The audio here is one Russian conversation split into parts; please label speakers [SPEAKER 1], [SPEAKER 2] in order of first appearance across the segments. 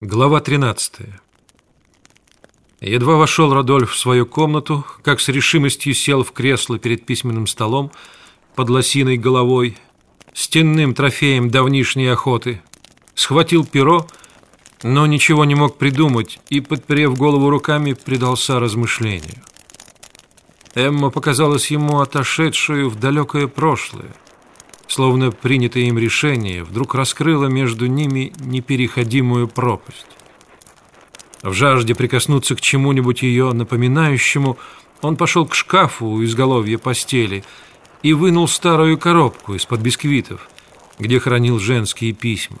[SPEAKER 1] Глава 13 Едва вошел Радольф в свою комнату, как с решимостью сел в кресло перед письменным столом под лосиной головой, стенным трофеем давнишней охоты, схватил перо, но ничего не мог придумать и, подперев голову руками, предался размышлению. Эмма показалась ему отошедшую в далекое прошлое, словно принятое им решение вдруг раскрыло между ними непереходимую пропасть. В жажде прикоснуться к чему-нибудь ее напоминающему, он пошел к шкафу у изголовья постели и вынул старую коробку из-под бисквитов, где хранил женские письма.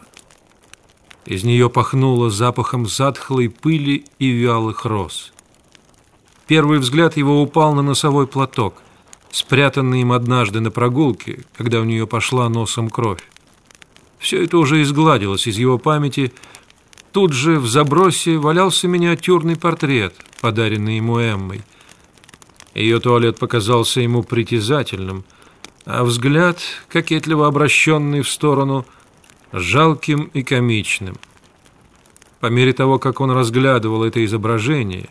[SPEAKER 1] Из нее пахнуло запахом затхлой пыли и вялых роз. Первый взгляд его упал на носовой платок – спрятанный им однажды на прогулке, когда у нее пошла носом кровь. Все это уже изгладилось из его памяти. Тут же в забросе валялся миниатюрный портрет, подаренный ему Эммой. Ее туалет показался ему притязательным, а взгляд, кокетливо обращенный в сторону, жалким и комичным. По мере того, как он разглядывал это изображение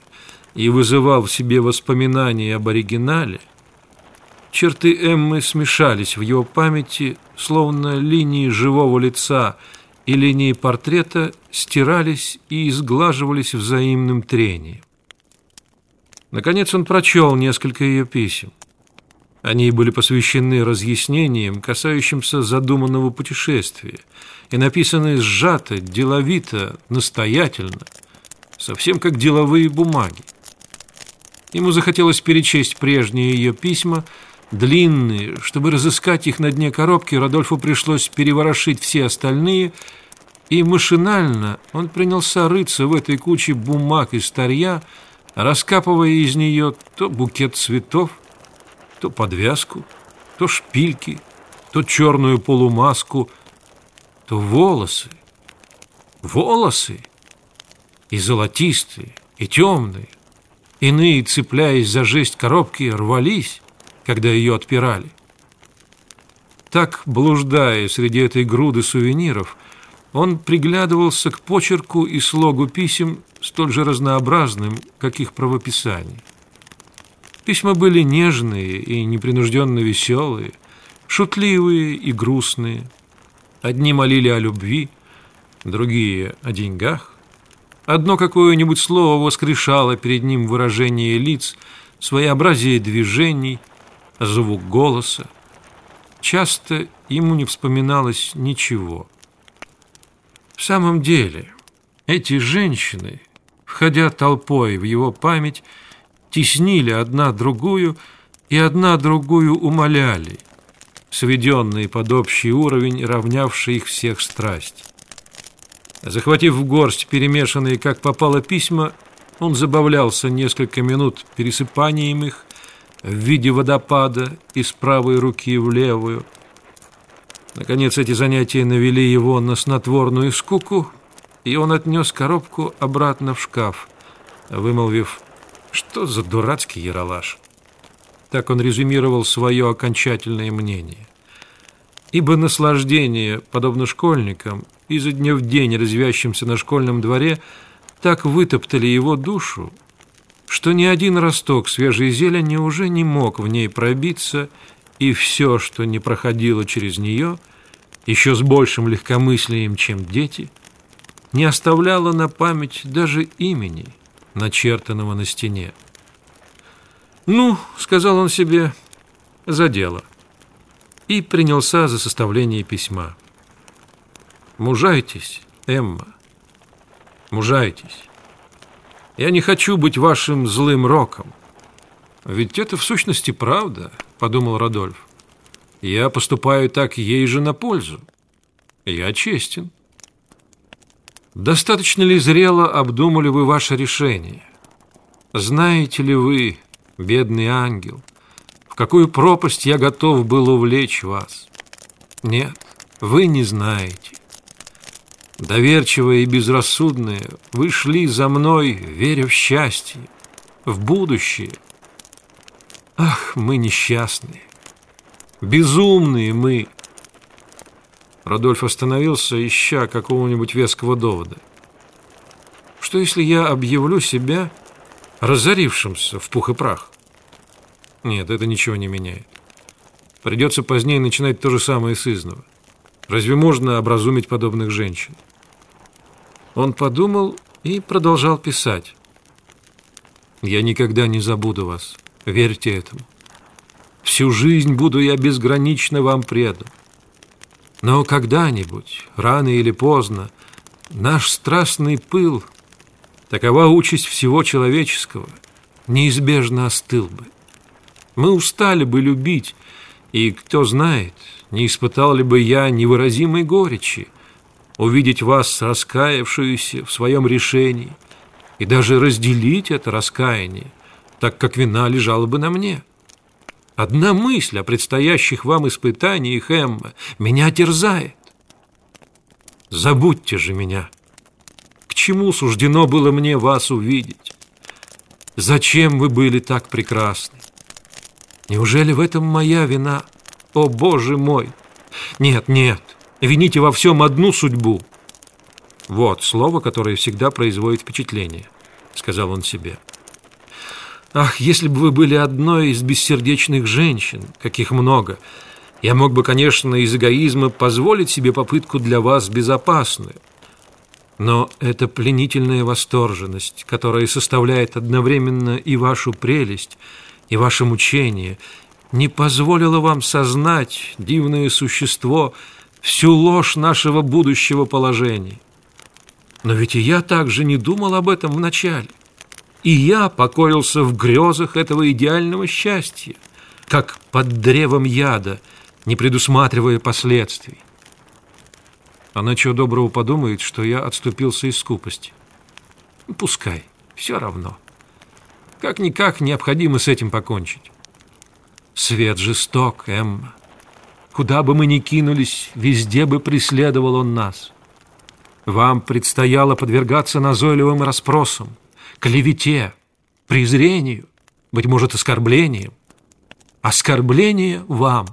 [SPEAKER 1] и вызывал в себе воспоминания об оригинале, Черты Эммы смешались в его памяти, словно линии живого лица и линии портрета стирались и изглаживались взаимным трением. Наконец он прочел несколько ее писем. Они были посвящены разъяснениям, касающимся задуманного путешествия, и написаны сжато, деловито, настоятельно, совсем как деловые бумаги. Ему захотелось перечесть прежние ее письма – длинные. Чтобы разыскать их на дне коробки, Радольфу пришлось переворошить все остальные, и машинально он принялся рыться в этой куче бумаг и старья, раскапывая из нее то букет цветов, то подвязку, то шпильки, то черную полумаску, то волосы. Волосы! И золотистые, и темные. Иные, цепляясь за жесть коробки, рвались когда ее отпирали. Так, блуждая среди этой груды сувениров, он приглядывался к почерку и слогу писем, столь же разнообразным, как их правописание. Письма были нежные и непринужденно веселые, шутливые и грустные. Одни молили о любви, другие – о деньгах. Одно какое-нибудь слово воскрешало перед ним выражение лиц, своеобразие движений – звук голоса. Часто ему не вспоминалось ничего. В самом деле, эти женщины, входя толпой в его память, теснили одна другую и одна другую умоляли, сведенные под общий уровень, равнявший их всех страсть. Захватив в горсть перемешанные, как попало, письма, он забавлялся несколько минут пересыпанием их, в виде водопада из правой руки в левую. Наконец эти занятия навели его на снотворную скуку, и он отнес коробку обратно в шкаф, вымолвив «Что за дурацкий яролаж?» Так он резюмировал свое окончательное мнение. Ибо наслаждение, подобно школьникам, изо дня в день развящимся на школьном дворе, так вытоптали его душу, что ни один росток свежей зелени уже не мог в ней пробиться, и все, что не проходило через нее, еще с большим легкомыслием, чем дети, не оставляло на память даже имени, начертанного на стене. «Ну», — сказал он себе, — «за дело», и принялся за составление письма. «Мужайтесь, Эмма, мужайтесь». Я не хочу быть вашим злым роком. Ведь это в сущности правда, подумал Радольф. Я поступаю так ей же на пользу. Я честен. Достаточно ли зрело обдумали вы ваше решение? Знаете ли вы, бедный ангел, в какую пропасть я готов был увлечь вас? Нет, вы не знаете. Доверчивые и безрассудные, вы шли за мной, веря в счастье, в будущее. Ах, мы несчастные, безумные мы. Радольф остановился, ища какого-нибудь веского довода. Что если я объявлю себя разорившимся в пух и прах? Нет, это ничего не меняет. Придется позднее начинать то же самое с изного. Разве можно образумить подобных женщин? Он подумал и продолжал писать. «Я никогда не забуду вас. Верьте этому. Всю жизнь буду я безгранично вам предан. Но когда-нибудь, рано или поздно, наш страстный пыл, такова участь всего человеческого, неизбежно остыл бы. Мы устали бы любить, и, кто знает, не испытал ли бы я невыразимой горечи, увидеть вас раскаявшуюся в своем решении и даже разделить это раскаяние, так как вина лежала бы на мне. Одна мысль о предстоящих вам испытаниях, Эмма, меня терзает. Забудьте же меня. К чему суждено было мне вас увидеть? Зачем вы были так прекрасны? Неужели в этом моя вина? О, Боже мой! Нет, нет, вините во всем одну судьбу. Вот слово, которое всегда производит впечатление, сказал он себе. Ах, если бы вы были одной из бессердечных женщин, каких много, я мог бы, конечно, из эгоизма позволить себе попытку для вас безопасную. Но эта пленительная восторженность, которая составляет одновременно и вашу прелесть, и ваше мучение, не позволила вам сознать, дивное существо, всю ложь нашего будущего положения. Но ведь и я также не думал об этом вначале. И я покоился в грезах этого идеального счастья, как под древом яда, не предусматривая последствий. Она чего доброго подумает, что я отступился из скупости. Пускай, все равно. Как-никак необходимо с этим покончить. Свет жесток, Эмма. Куда бы мы ни кинулись, везде бы преследовал он нас. Вам предстояло подвергаться назойливым расспросам, клевете, презрению, быть может, оскорблением. Оскорбление вам.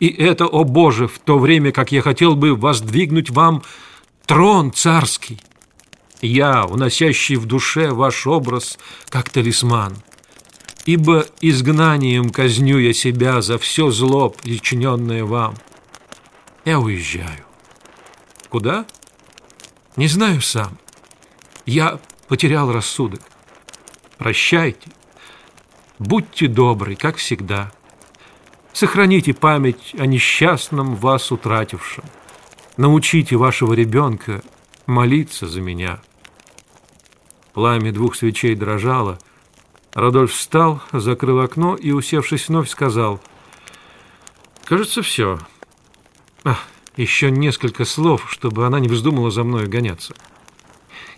[SPEAKER 1] И это, о Боже, в то время, как я хотел бы воздвигнуть вам трон царский. Я, уносящий в душе ваш образ, как талисман. Ибо изгнанием казню я себя за все зло, причиненное вам. Я уезжаю. Куда? Не знаю сам. Я потерял рассудок. Прощайте. Будьте добры, как всегда. Сохраните память о несчастном вас утратившем. Научите вашего ребенка молиться за меня. Пламя двух свечей дрожало. Радольф встал, закрыл окно и, усевшись вновь, сказал, «Кажется, все. Ах, еще несколько слов, чтобы она не вздумала за мной гоняться».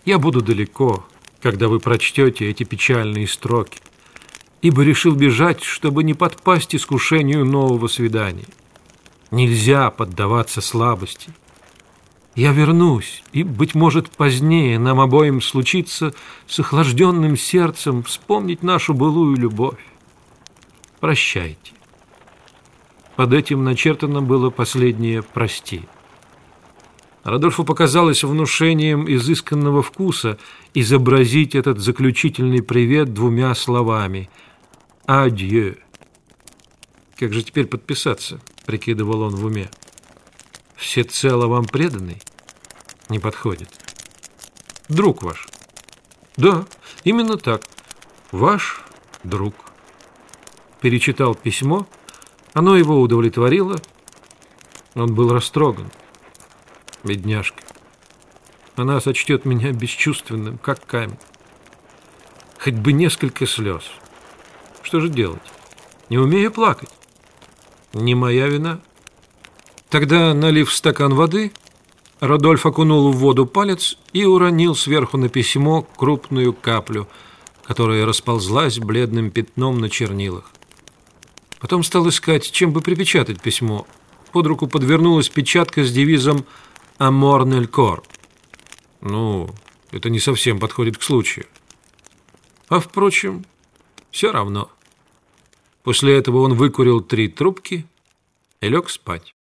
[SPEAKER 1] Я буду далеко, когда вы прочтете эти печальные строки, ибо решил бежать, чтобы не подпасть искушению нового свидания. Нельзя поддаваться слабости. Я вернусь, и, быть может, позднее нам обоим случится с охлажденным сердцем вспомнить нашу былую любовь. Прощайте. Под этим начертано было последнее «прости». Радольфу показалось внушением изысканного вкуса изобразить этот заключительный привет двумя словами «Адье». «Как же теперь подписаться?» – прикидывал он в уме. «Всецело вам преданный?» «Не подходит». «Друг ваш?» «Да, именно так. Ваш друг». Перечитал письмо, оно его удовлетворило, он был растроган бедняжка. Она сочтет меня бесчувственным, как камень. Хоть бы несколько слез. Что же делать? Не умею плакать. Не моя вина. Тогда, налив стакан воды, Родольф окунул в воду палец и уронил сверху на письмо крупную каплю, которая расползлась бледным пятном на чернилах. Потом стал искать, чем бы припечатать письмо. Под руку подвернулась печатка с девизом Аморнель Кор. Ну, это не совсем подходит к случаю. А, впрочем, все равно. После этого он выкурил три трубки и лег спать.